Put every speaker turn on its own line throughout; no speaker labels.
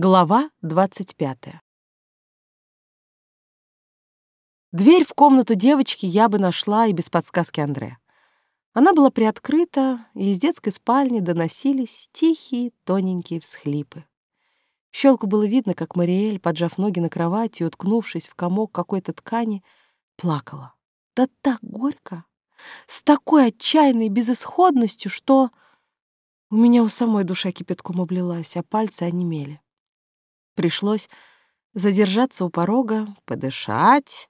Глава 25. Дверь в комнату девочки я бы нашла и без подсказки Андре. Она была приоткрыта, и из детской спальни доносились тихие, тоненькие всхлипы. Щелку было видно, как Мариэль, поджав ноги на кровати и уткнувшись в комок какой-то ткани, плакала. Да так горько, с такой отчаянной безысходностью, что у меня у самой душа кипятком облилась, а пальцы онемели. Пришлось задержаться у порога, подышать,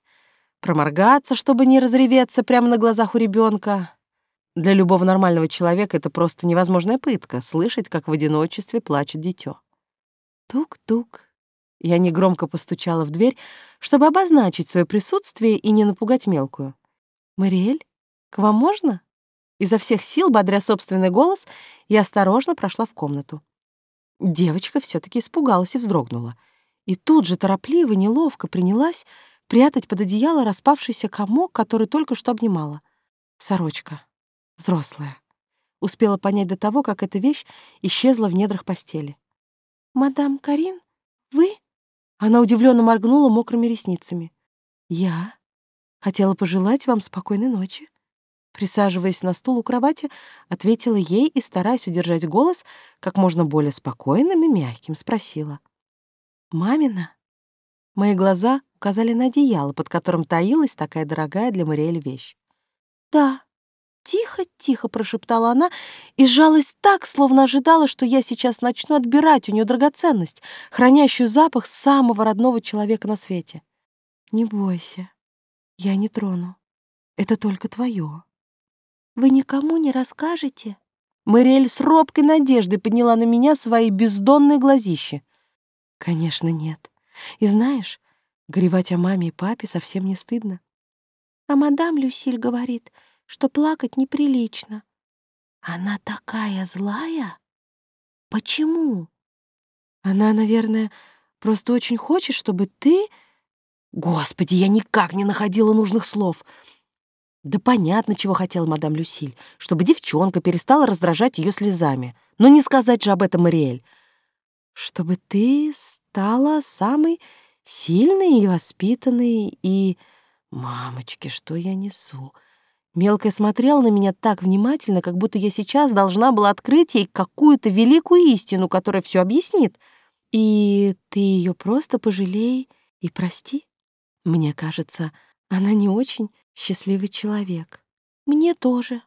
проморгаться, чтобы не разреветься прямо на глазах у ребенка. Для любого нормального человека это просто невозможная пытка — слышать, как в одиночестве плачет дитё. Тук-тук. Я негромко постучала в дверь, чтобы обозначить свое присутствие и не напугать мелкую. «Мариэль, к вам можно?» Изо всех сил, бодря собственный голос, я осторожно прошла в комнату. Девочка все таки испугалась и вздрогнула. И тут же торопливо, неловко принялась прятать под одеяло распавшийся комок, который только что обнимала. Сорочка. Взрослая. Успела понять до того, как эта вещь исчезла в недрах постели. «Мадам Карин, вы?» Она удивленно моргнула мокрыми ресницами. «Я? Хотела пожелать вам спокойной ночи». Присаживаясь на стул у кровати, ответила ей и, стараясь удержать голос, как можно более спокойным и мягким, спросила. «Мамина?» Мои глаза указали на одеяло, под которым таилась такая дорогая для Мариэль вещь. «Да», Тихо-тихо прошептала она и сжалась так, словно ожидала, что я сейчас начну отбирать у нее драгоценность, хранящую запах самого родного человека на свете. «Не бойся, я не трону. Это только твое. Вы никому не расскажете?» Мэриэль с робкой надеждой подняла на меня свои бездонные глазища. «Конечно, нет. И знаешь, горевать о маме и папе совсем не стыдно. А мадам Люсиль говорит, что плакать неприлично. Она такая злая? Почему? Она, наверное, просто очень хочет, чтобы ты... Господи, я никак не находила нужных слов. Да понятно, чего хотела мадам Люсиль, чтобы девчонка перестала раздражать ее слезами. Но не сказать же об этом Мариэль. Чтобы ты стала самой сильной и воспитанной и... Мамочки, что я несу? Мелкая смотрела на меня так внимательно, как будто я сейчас должна была открыть ей какую-то великую истину, которая все объяснит. И ты ее просто пожалей и прости. Мне кажется, она не очень счастливый человек. Мне тоже.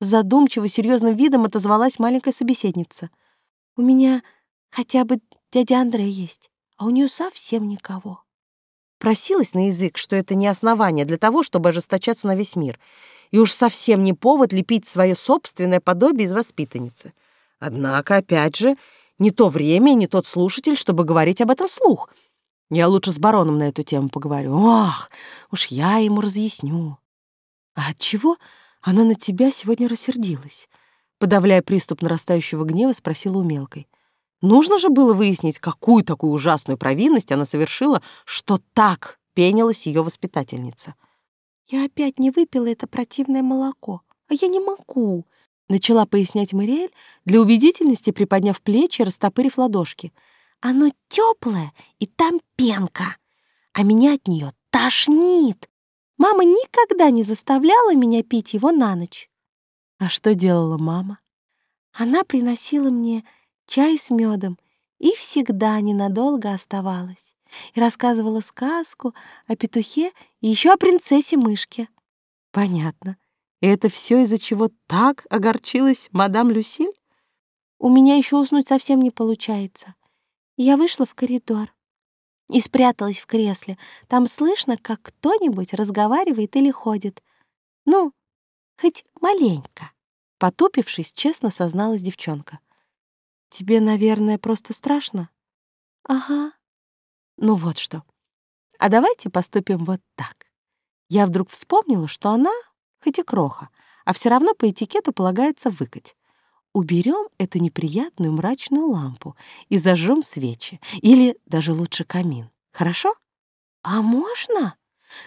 Задумчиво, серьезным видом отозвалась маленькая собеседница. У меня хотя бы дядя Андрей есть, а у нее совсем никого. Просилась на язык, что это не основание для того, чтобы ожесточаться на весь мир, и уж совсем не повод лепить свое собственное подобие из воспитанницы. Однако, опять же, не то время не тот слушатель, чтобы говорить об этом вслух — я лучше с бароном на эту тему поговорю. Ах, уж я ему разъясню. А от чего она на тебя сегодня рассердилась? Подавляя приступ нарастающего гнева, спросила у мелкой. Нужно же было выяснить, какую такую ужасную провинность она совершила, что так пенилась ее воспитательница. «Я опять не выпила это противное молоко, а я не могу», — начала пояснять Мариэль, для убедительности приподняв плечи и растопырив ладошки — оно теплое, и там пенка, а меня от нее тошнит. Мама никогда не заставляла меня пить его на ночь. А что делала мама? Она приносила мне чай с медом и всегда ненадолго оставалась. И рассказывала сказку о петухе и еще о принцессе-мышке. Понятно. И это все из-за чего так огорчилась мадам Люсиль? У меня еще уснуть совсем не получается. Я вышла в коридор и спряталась в кресле. Там слышно, как кто-нибудь разговаривает или ходит. Ну, хоть маленько. Потупившись, честно созналась девчонка. «Тебе, наверное, просто страшно?» «Ага». «Ну вот что. А давайте поступим вот так». Я вдруг вспомнила, что она, хоть и кроха, а все равно по этикету полагается выкать уберем эту неприятную мрачную лампу и зажжем свечи, или даже лучше камин. Хорошо? А можно?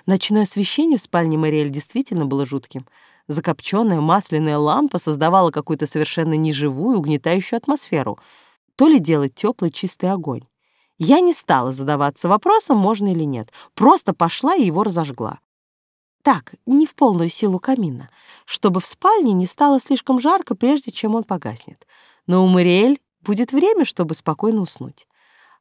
Ночное освещение в спальне Мариэль действительно было жутким. Закопченная масляная лампа создавала какую-то совершенно неживую, угнетающую атмосферу. То ли делать теплый чистый огонь. Я не стала задаваться вопросом, можно или нет. Просто пошла и его разожгла. Так, не в полную силу камина, чтобы в спальне не стало слишком жарко, прежде чем он погаснет. Но у Мариэль будет время, чтобы спокойно уснуть.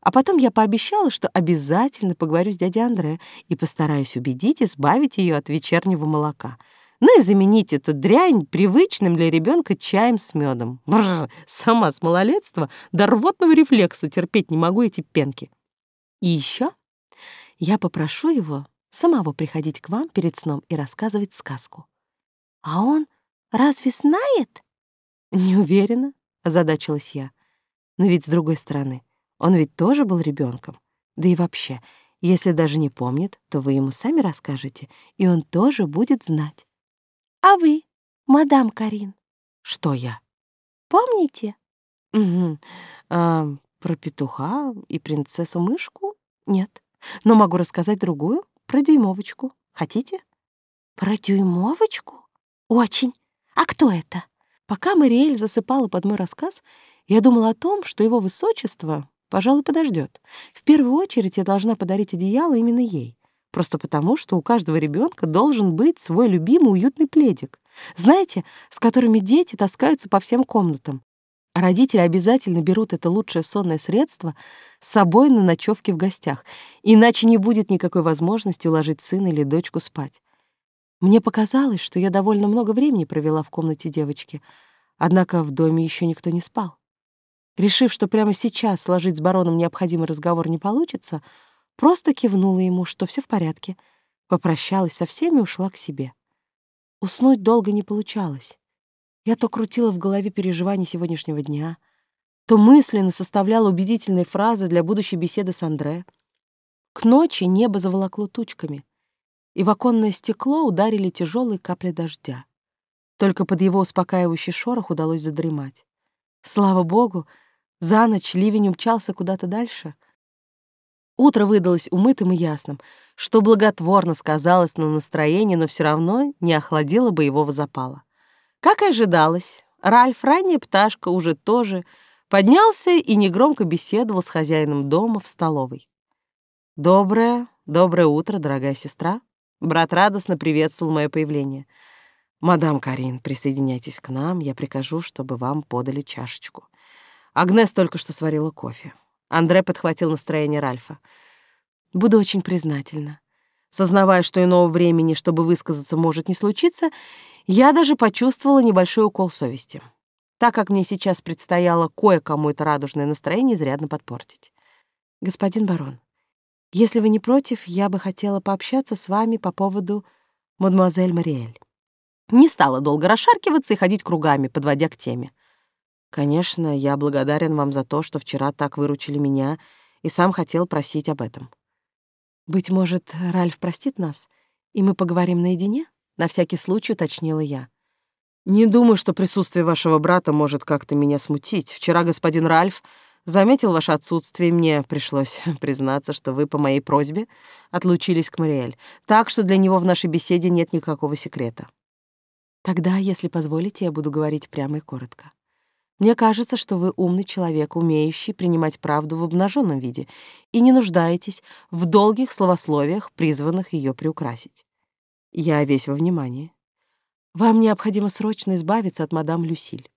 А потом я пообещала, что обязательно поговорю с дядей Андре и постараюсь убедить избавить ее от вечернего молока. Ну и заменить эту дрянь привычным для ребенка чаем с медом. Бррр, сама с малолетства до рвотного рефлекса терпеть не могу эти пенки. И еще я попрошу его самого приходить к вам перед сном и рассказывать сказку. А он разве знает? Не уверена, озадачилась я. Но ведь с другой стороны, он ведь тоже был ребенком. Да и вообще, если даже не помнит, то вы ему сами расскажете, и он тоже будет знать. А вы, мадам Карин? Что я? Помните? Угу. А, про петуха и принцессу-мышку? Нет. Но могу рассказать другую, про дюймовочку. Хотите? Про дюймовочку? Очень. А кто это? Пока Мариэль засыпала под мой рассказ, я думала о том, что его высочество, пожалуй, подождет. В первую очередь я должна подарить одеяло именно ей. Просто потому, что у каждого ребенка должен быть свой любимый уютный пледик. Знаете, с которыми дети таскаются по всем комнатам. Родители обязательно берут это лучшее сонное средство с собой на ночевке в гостях, иначе не будет никакой возможности уложить сына или дочку спать. Мне показалось, что я довольно много времени провела в комнате девочки, однако в доме еще никто не спал. Решив, что прямо сейчас сложить с бароном необходимый разговор не получится, просто кивнула ему, что все в порядке, попрощалась со всеми и ушла к себе. Уснуть долго не получалось. Я то крутила в голове переживания сегодняшнего дня, то мысленно составляла убедительные фразы для будущей беседы с Андре. К ночи небо заволокло тучками, и в оконное стекло ударили тяжелые капли дождя. Только под его успокаивающий шорох удалось задремать. Слава богу, за ночь ливень умчался куда-то дальше. Утро выдалось умытым и ясным, что благотворно сказалось на настроении, но все равно не охладило боевого запала. Как и ожидалось, Ральф, ранняя пташка, уже тоже поднялся и негромко беседовал с хозяином дома в столовой. «Доброе, доброе утро, дорогая сестра!» Брат радостно приветствовал мое появление. «Мадам Карин, присоединяйтесь к нам, я прикажу, чтобы вам подали чашечку». Агнес только что сварила кофе. Андре подхватил настроение Ральфа. «Буду очень признательна. Сознавая, что иного времени, чтобы высказаться, может не случиться, я даже почувствовала небольшой укол совести, так как мне сейчас предстояло кое-кому это радужное настроение изрядно подпортить. «Господин барон, если вы не против, я бы хотела пообщаться с вами по поводу мадемуазель Мариэль». Не стала долго расшаркиваться и ходить кругами, подводя к теме. Конечно, я благодарен вам за то, что вчера так выручили меня, и сам хотел просить об этом. Быть может, Ральф простит нас, и мы поговорим наедине? На всякий случай уточнила я. Не думаю, что присутствие вашего брата может как-то меня смутить. Вчера господин Ральф заметил ваше отсутствие, и мне пришлось признаться, что вы по моей просьбе отлучились к Мариэль, так что для него в нашей беседе нет никакого секрета. Тогда, если позволите, я буду говорить прямо и коротко. Мне кажется, что вы умный человек, умеющий принимать правду в обнаженном виде, и не нуждаетесь в долгих словословиях, призванных ее приукрасить. Я весь во внимании. Вам необходимо срочно избавиться от мадам Люсиль.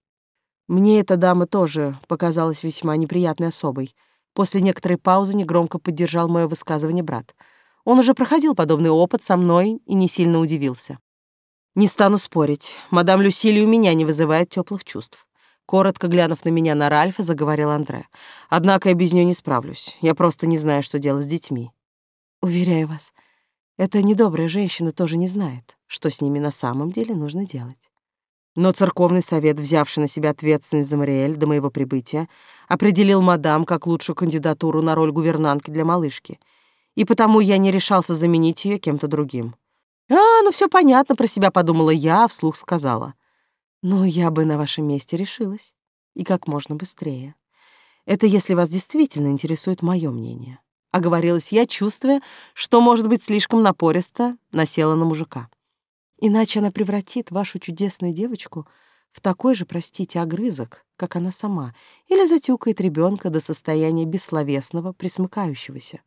Мне эта дама тоже показалась весьма неприятной особой. После некоторой паузы негромко поддержал мое высказывание брат. Он уже проходил подобный опыт со мной и не сильно удивился. Не стану спорить, мадам Люсиль у меня не вызывает теплых чувств. Коротко глянув на меня на Ральфа, заговорил Андре. «Однако я без нее не справлюсь. Я просто не знаю, что делать с детьми». «Уверяю вас, эта недобрая женщина тоже не знает, что с ними на самом деле нужно делать». Но церковный совет, взявший на себя ответственность за Мариэль до моего прибытия, определил мадам как лучшую кандидатуру на роль гувернантки для малышки, и потому я не решался заменить ее кем-то другим. «А, ну все понятно», — про себя подумала я, а вслух сказала. Но я бы на вашем месте решилась. И как можно быстрее. Это если вас действительно интересует мое мнение. Оговорилась я, чувствуя, что, может быть, слишком напористо насела на мужика. Иначе она превратит вашу чудесную девочку в такой же, простите, огрызок, как она сама, или затюкает ребенка до состояния бессловесного, присмыкающегося.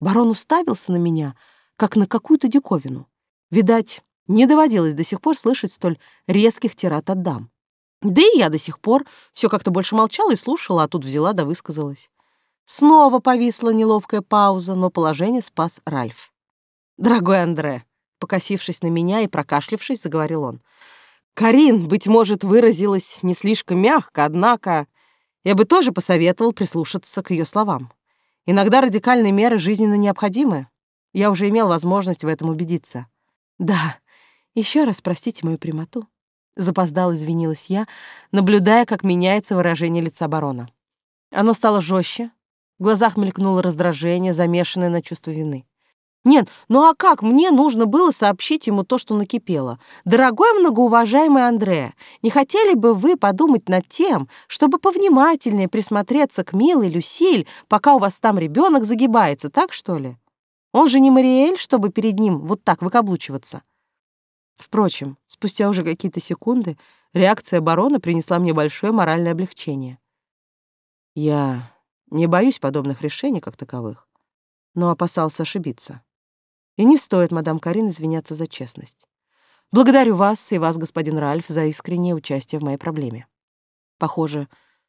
Барон уставился на меня, как на какую-то диковину. Видать, не доводилось до сих пор слышать столь резких тират от дам. Да и я до сих пор все как-то больше молчала и слушала, а тут взяла да высказалась. Снова повисла неловкая пауза, но положение спас Ральф. «Дорогой Андре», покосившись на меня и прокашлившись, заговорил он, «Карин, быть может, выразилась не слишком мягко, однако я бы тоже посоветовал прислушаться к ее словам. Иногда радикальные меры жизненно необходимы. Я уже имел возможность в этом убедиться. Да, еще раз простите мою прямоту. Запоздал, извинилась я, наблюдая, как меняется выражение лица барона. Оно стало жестче, в глазах мелькнуло раздражение, замешанное на чувство вины. Нет, ну а как мне нужно было сообщить ему то, что накипело? Дорогой многоуважаемый Андре, не хотели бы вы подумать над тем, чтобы повнимательнее присмотреться к милой Люсиль, пока у вас там ребенок загибается, так что ли? Он же не Мариэль, чтобы перед ним вот так выкаблучиваться. Впрочем, спустя уже какие-то секунды реакция барона принесла мне большое моральное облегчение. Я не боюсь подобных решений как таковых, но опасался ошибиться. И не стоит, мадам Карин, извиняться за честность. Благодарю вас и вас, господин Ральф, за искреннее участие в моей проблеме. Похоже,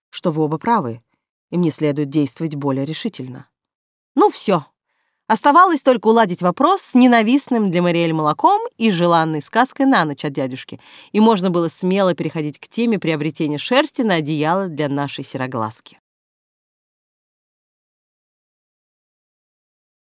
что вы оба правы, и мне следует действовать более решительно. Ну все, Оставалось только уладить вопрос с ненавистным для Мариэль молоком и желанной сказкой на ночь от дядюшки, и можно было смело переходить к теме приобретения шерсти на одеяло для нашей сероглазки.